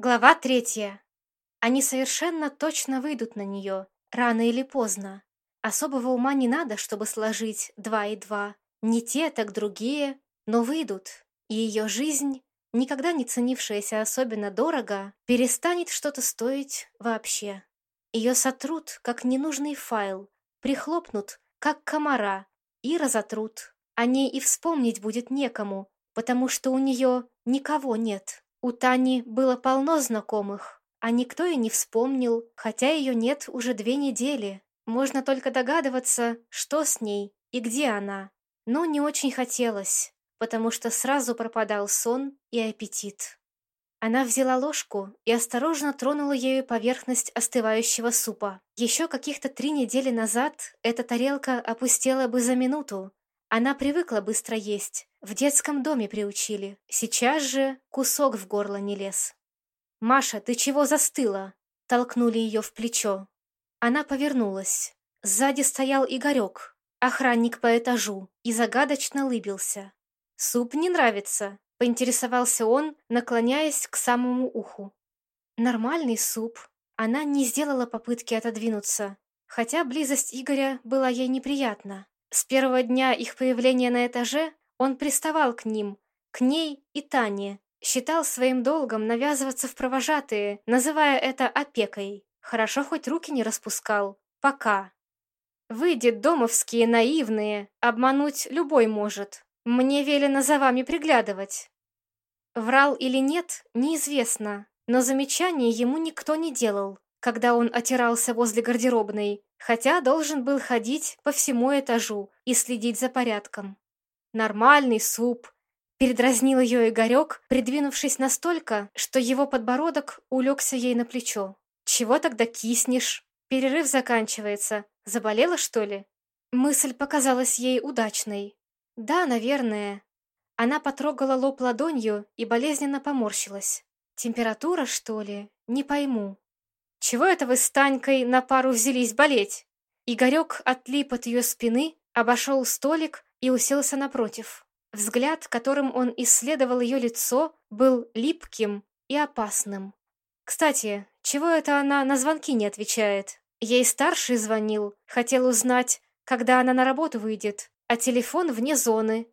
Глава третья. Они совершенно точно выйдут на нее, рано или поздно. Особого ума не надо, чтобы сложить два и два. Не те, так другие, но выйдут. И ее жизнь, никогда не ценившаяся особенно дорого, перестанет что-то стоить вообще. Ее сотрут, как ненужный файл, прихлопнут, как комара, и разотрут. О ней и вспомнить будет некому, потому что у нее никого нет. У Тани было полно знакомых, а никто и не вспомнил, хотя ее нет уже две недели. Можно только догадываться, что с ней и где она. Но не очень хотелось, потому что сразу пропадал сон и аппетит. Она взяла ложку и осторожно тронула ею поверхность остывающего супа. Еще каких-то три недели назад эта тарелка опустела бы за минуту, она привыкла быстро есть, в детском доме приучили. Сейчас же кусок в горло не лез. «Маша, ты чего застыла?» Толкнули ее в плечо. Она повернулась. Сзади стоял Игорек, охранник по этажу, и загадочно лыбился. «Суп не нравится?» — поинтересовался он, наклоняясь к самому уху. «Нормальный суп». Она не сделала попытки отодвинуться, хотя близость Игоря была ей неприятна. С первого дня их появления на этаже он приставал к ним, к ней и Тане, считал своим долгом навязываться в провожатые, называя это опекой. Хорошо хоть руки не распускал. Пока. Выйдет домовские наивные, обмануть любой может. Мне велено за вами приглядывать. Врал или нет, неизвестно, но замечаний ему никто не делал, когда он отирался возле гардеробной, хотя должен был ходить по всему этажу и следить за порядком. Нормальный суп. Передразнил ее Игорек, придвинувшись настолько, что его подбородок улегся ей на плечо. «Чего тогда киснешь? Перерыв заканчивается. Заболела, что ли?» Мысль показалась ей удачной. «Да, наверное». Она потрогала лоб ладонью и болезненно поморщилась. «Температура, что ли? Не пойму». «Чего это вы с Танькой на пару взялись болеть?» Игорек отлип от ее спины, обошел столик и уселся напротив. Взгляд, которым он исследовал ее лицо, был липким и опасным. «Кстати, чего это она на звонки не отвечает? Ей старший звонил, хотел узнать, когда она на работу выйдет, а телефон вне зоны.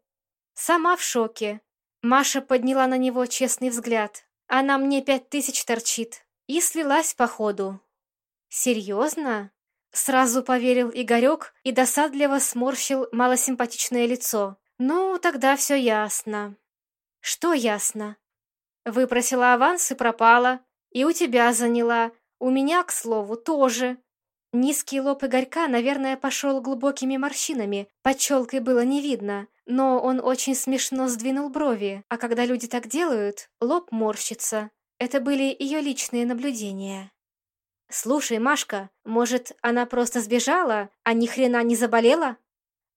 Сама в шоке. Маша подняла на него честный взгляд. Она мне пять тысяч торчит и слилась по ходу. «Серьезно?» Сразу поверил Игорек и досадливо сморщил малосимпатичное лицо. «Ну, тогда все ясно». «Что ясно?» «Выпросила аванс и пропала. И у тебя заняла. У меня, к слову, тоже». Низкий лоб Игорька, наверное, пошел глубокими морщинами, под челкой было не видно, но он очень смешно сдвинул брови, а когда люди так делают, лоб морщится. Это были ее личные наблюдения. «Слушай, Машка, может, она просто сбежала, а ни хрена не заболела?»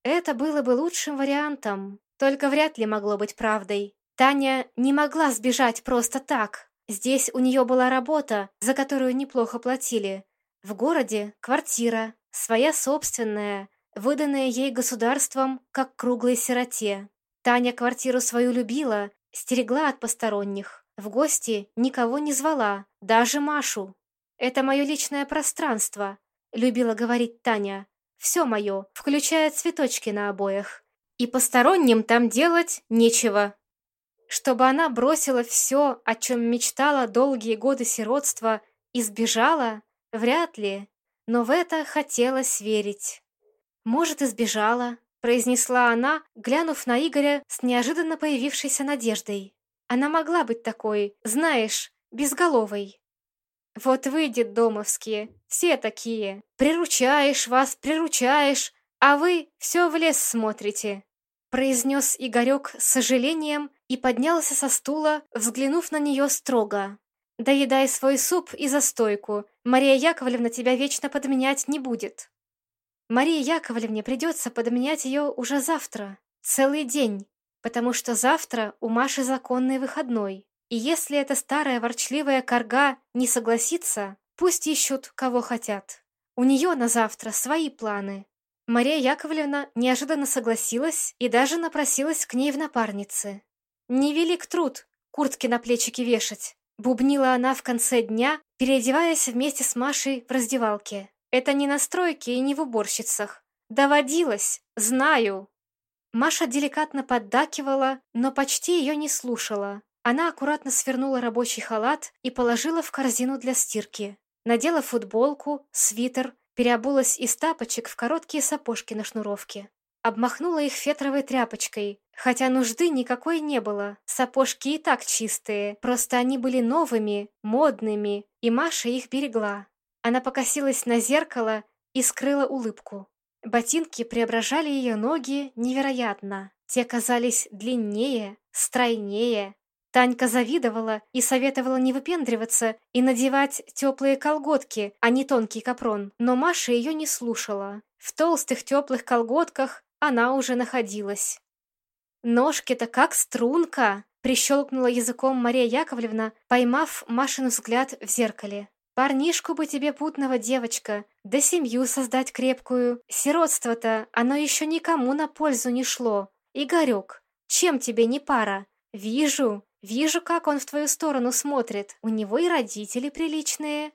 Это было бы лучшим вариантом, только вряд ли могло быть правдой. Таня не могла сбежать просто так. Здесь у нее была работа, за которую неплохо платили. В городе квартира, своя собственная, выданная ей государством как круглой сироте. Таня квартиру свою любила, стерегла от посторонних. В гости никого не звала, даже Машу. «Это мое личное пространство», — любила говорить Таня. «Все мое, включая цветочки на обоях. И посторонним там делать нечего». Чтобы она бросила все, о чем мечтала долгие годы сиротства, и сбежала, вряд ли, но в это хотелось верить. «Может, и сбежала», — произнесла она, глянув на Игоря с неожиданно появившейся надеждой. Она могла быть такой, знаешь, безголовой. Вот выйдет домовские, все такие. Приручаешь вас, приручаешь, а вы все в лес смотрите. Произнес Игорек с сожалением и поднялся со стула, взглянув на нее строго. «Доедай свой суп и застойку. Мария Яковлевна тебя вечно подменять не будет». Марии Яковлевне придется подменять ее уже завтра, целый день, потому что завтра у Маши законный выходной. И если эта старая ворчливая корга не согласится, пусть ищут, кого хотят. У нее на завтра свои планы. Мария Яковлевна неожиданно согласилась и даже напросилась к ней в напарницы. Не велик труд куртки на плечики вешать. Бубнила она в конце дня, переодеваясь вместе с Машей в раздевалке. «Это не на стройке и не в уборщицах. Доводилось, знаю». Маша деликатно поддакивала, но почти ее не слушала. Она аккуратно свернула рабочий халат и положила в корзину для стирки. Надела футболку, свитер, переобулась из тапочек в короткие сапожки на шнуровке. Обмахнула их фетровой тряпочкой, хотя нужды никакой не было. Сапожки и так чистые, просто они были новыми, модными, и Маша их берегла. Она покосилась на зеркало и скрыла улыбку. Ботинки преображали ее ноги невероятно. Те казались длиннее, стройнее. Танька завидовала и советовала не выпендриваться и надевать теплые колготки, а не тонкий капрон. Но Маша ее не слушала. В толстых теплых колготках она уже находилась. «Ножки-то как струнка!» — прищелкнула языком Мария Яковлевна, поймав Машин взгляд в зеркале. «Парнишку бы тебе путного, девочка, да семью создать крепкую. Сиротство-то, оно еще никому на пользу не шло. Игорек, чем тебе не пара? Вижу, вижу, как он в твою сторону смотрит. У него и родители приличные».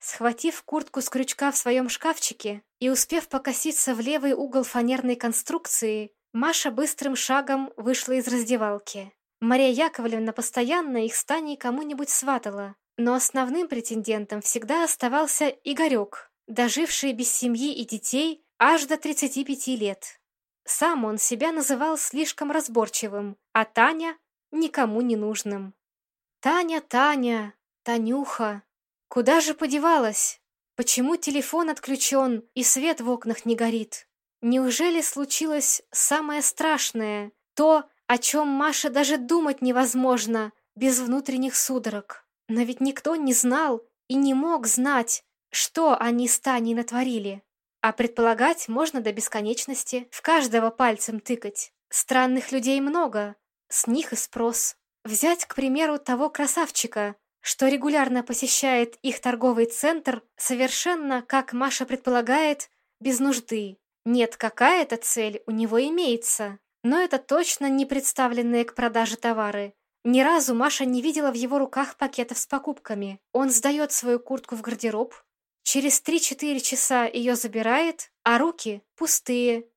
Схватив куртку с крючка в своем шкафчике и успев покоситься в левый угол фанерной конструкции, Маша быстрым шагом вышла из раздевалки. Мария Яковлевна постоянно их с Таней кому-нибудь сватала, но основным претендентом всегда оставался Игорек, доживший без семьи и детей аж до 35 лет. Сам он себя называл слишком разборчивым, а Таня — никому не нужным. «Таня, Таня, Танюха!» Куда же подевалась? Почему телефон отключен и свет в окнах не горит? Неужели случилось самое страшное, то, о чем Маше даже думать невозможно, без внутренних судорог? Но ведь никто не знал и не мог знать, что они с Таней натворили. А предполагать можно до бесконечности, в каждого пальцем тыкать. Странных людей много, с них и спрос. Взять, к примеру, того красавчика, что регулярно посещает их торговый центр совершенно, как Маша предполагает, без нужды. Нет, какая-то цель у него имеется, но это точно не представленные к продаже товары. Ни разу Маша не видела в его руках пакетов с покупками. Он сдает свою куртку в гардероб, через 3-4 часа ее забирает, а руки пустые.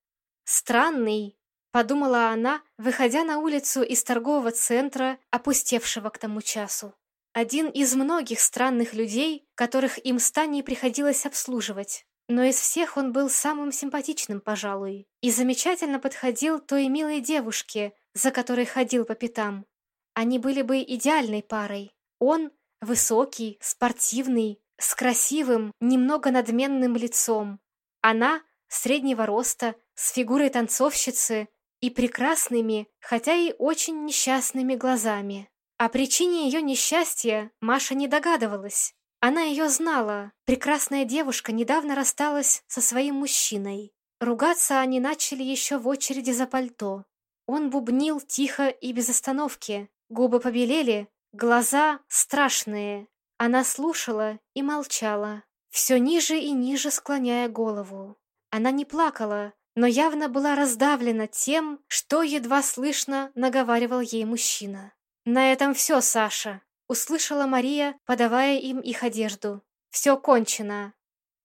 Странный, подумала она, выходя на улицу из торгового центра, опустевшего к тому часу. Один из многих странных людей, которых им с Таней приходилось обслуживать. Но из всех он был самым симпатичным, пожалуй, и замечательно подходил той милой девушке, за которой ходил по пятам. Они были бы идеальной парой. Он высокий, спортивный, с красивым, немного надменным лицом. Она среднего роста, с фигурой танцовщицы и прекрасными, хотя и очень несчастными глазами. О причине ее несчастья Маша не догадывалась. Она ее знала. Прекрасная девушка недавно рассталась со своим мужчиной. Ругаться они начали еще в очереди за пальто. Он бубнил тихо и без остановки. Губы побелели, глаза страшные. Она слушала и молчала, все ниже и ниже склоняя голову. Она не плакала, но явно была раздавлена тем, что едва слышно наговаривал ей мужчина. «На этом все, Саша», — услышала Мария, подавая им их одежду. «Все кончено».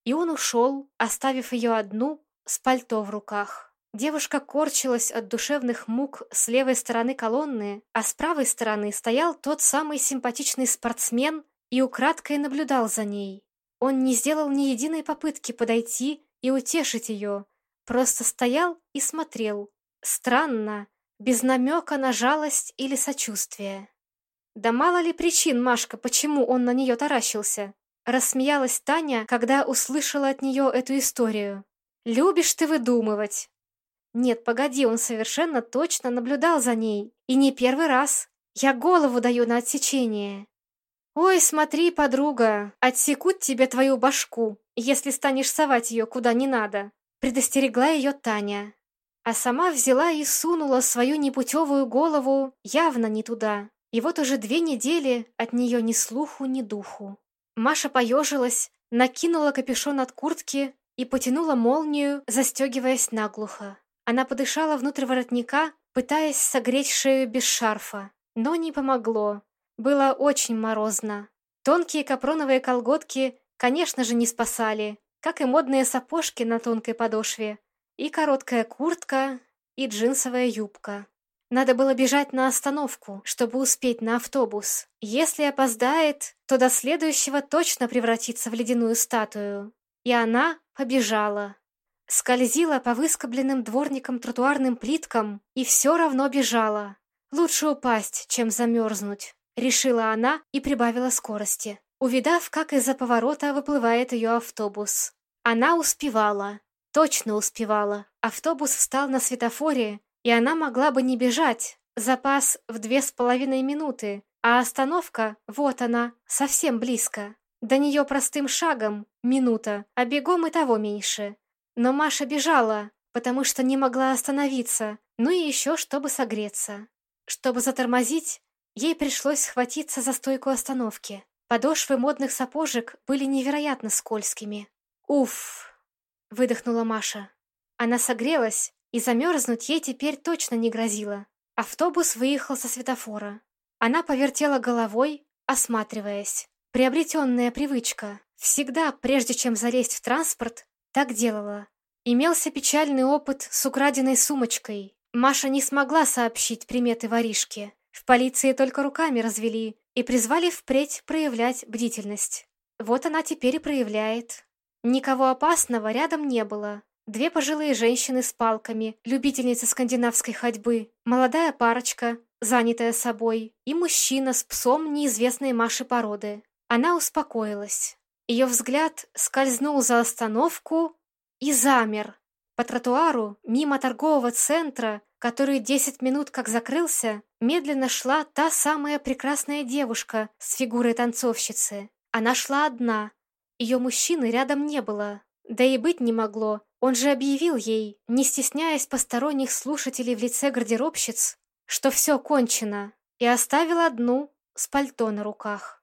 И он ушел, оставив ее одну с пальто в руках. Девушка корчилась от душевных мук с левой стороны колонны, а с правой стороны стоял тот самый симпатичный спортсмен и украдкой наблюдал за ней. Он не сделал ни единой попытки подойти и утешить ее, просто стоял и смотрел. Странно, без намека на жалость или сочувствие. Да мало ли причин, Машка, почему он на нее таращился. Рассмеялась Таня, когда услышала от нее эту историю. «Любишь ты выдумывать». Нет, погоди, он совершенно точно наблюдал за ней. И не первый раз. Я голову даю на отсечение. «Ой, смотри, подруга, отсекут тебе твою башку, если станешь совать ее куда не надо», предостерегла ее Таня а сама взяла и сунула свою непутевую голову явно не туда. И вот уже две недели от нее ни слуху, ни духу. Маша поежилась, накинула капюшон от куртки и потянула молнию, застегиваясь наглухо. Она подышала внутрь воротника, пытаясь согреть шею без шарфа. Но не помогло. Было очень морозно. Тонкие капроновые колготки, конечно же, не спасали, как и модные сапожки на тонкой подошве, и короткая куртка, и джинсовая юбка. Надо было бежать на остановку, чтобы успеть на автобус. Если опоздает, то до следующего точно превратится в ледяную статую. И она побежала. Скользила по выскобленным дворникам тротуарным плиткам и все равно бежала. Лучше упасть, чем замерзнуть, решила она и прибавила скорости, увидав, как из-за поворота выплывает ее автобус. Она успевала, точно успевала. Автобус встал на светофоре и она могла бы не бежать, запас в две с половиной минуты, а остановка, вот она, совсем близко. До нее простым шагом, минута, а бегом и того меньше. Но Маша бежала, потому что не могла остановиться, ну и еще чтобы согреться. Чтобы затормозить, ей пришлось схватиться за стойку остановки. Подошвы модных сапожек были невероятно скользкими. «Уф!» — выдохнула Маша. Она согрелась и замерзнуть ей теперь точно не грозило. Автобус выехал со светофора. Она повертела головой, осматриваясь. Приобретенная привычка. Всегда, прежде чем залезть в транспорт, так делала. Имелся печальный опыт с украденной сумочкой. Маша не смогла сообщить приметы воришки. В полиции только руками развели и призвали впредь проявлять бдительность. Вот она теперь и проявляет. Никого опасного рядом не было. Две пожилые женщины с палками, любительницы скандинавской ходьбы, молодая парочка, занятая собой, и мужчина с псом неизвестной Маши породы. Она успокоилась. Ее взгляд скользнул за остановку и замер. По тротуару, мимо торгового центра, который десять минут как закрылся, медленно шла та самая прекрасная девушка с фигурой танцовщицы. Она шла одна. Ее мужчины рядом не было. Да и быть не могло, он же объявил ей, не стесняясь посторонних слушателей в лице гардеробщиц, что все кончено, и оставил одну с пальто на руках.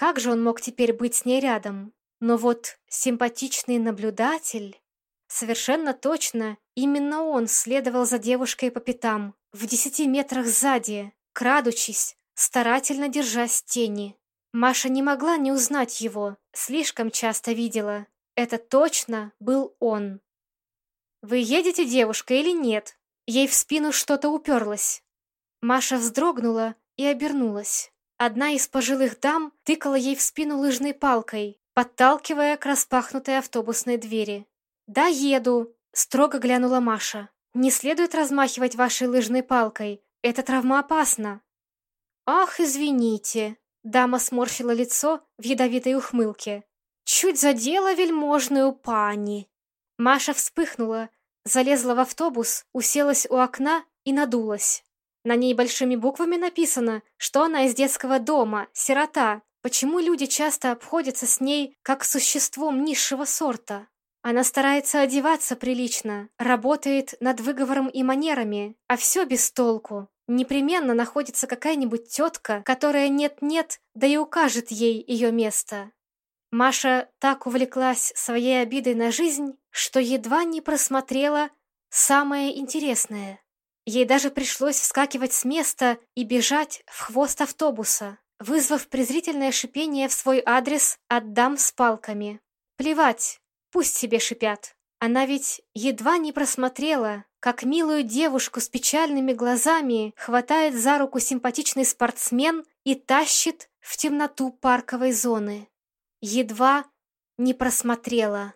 Как же он мог теперь быть с ней рядом? Но вот симпатичный наблюдатель... Совершенно точно, именно он следовал за девушкой по пятам, в десяти метрах сзади, крадучись, старательно держась тени. Маша не могла не узнать его, слишком часто видела. Это точно был он. «Вы едете, девушка, или нет?» Ей в спину что-то уперлось. Маша вздрогнула и обернулась. Одна из пожилых дам тыкала ей в спину лыжной палкой, подталкивая к распахнутой автобусной двери. «Да, еду», — строго глянула Маша. «Не следует размахивать вашей лыжной палкой. Это травмоопасно». «Ах, извините», — дама сморщила лицо в ядовитой ухмылке. «Чуть задела вельможную пани». Маша вспыхнула, залезла в автобус, уселась у окна и надулась. На ней большими буквами написано, что она из детского дома, сирота. Почему люди часто обходятся с ней как с существом низшего сорта? Она старается одеваться прилично, работает над выговором и манерами, а все без толку. Непременно находится какая-нибудь тетка, которая нет-нет, да и укажет ей ее место. Маша так увлеклась своей обидой на жизнь, что едва не просмотрела самое интересное. Ей даже пришлось вскакивать с места и бежать в хвост автобуса, вызвав презрительное шипение в свой адрес от дам с палками. Плевать, пусть себе шипят. Она ведь едва не просмотрела, как милую девушку с печальными глазами хватает за руку симпатичный спортсмен и тащит в темноту парковой зоны. Едва не просмотрела.